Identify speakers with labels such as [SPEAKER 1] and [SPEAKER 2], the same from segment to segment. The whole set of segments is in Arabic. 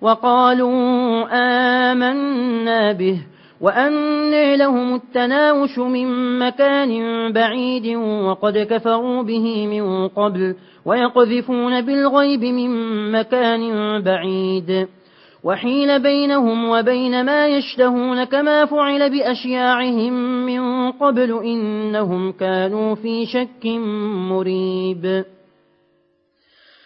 [SPEAKER 1] وقالوا آمنا به وأن لهم التناوش من مكان بعيد وقد كفروا به من قبل ويقذفون بالغيب من مكان بعيد وحيل بينهم وبين ما يشتهون كما فعل بأشياعهم من قبل إنهم كانوا في شك مريب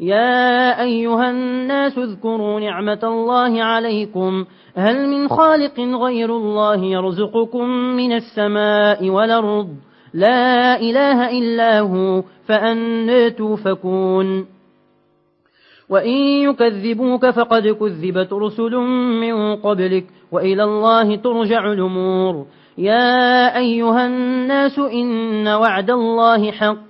[SPEAKER 1] يا أيها الناس اذكروا نعمة الله عليكم. هل من خالق غير الله يرزقكم من السماء والأرض؟ لا إله إلا هو فأنا توفكون وإن يكذبوك فقد كذبت رسل من قبلك وإلى الله ترجع الأمور. يا أيها الناس إن وعد الله حق.